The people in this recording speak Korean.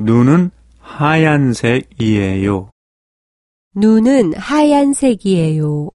눈은 하얀색이에요. 눈은 하얀색이에요.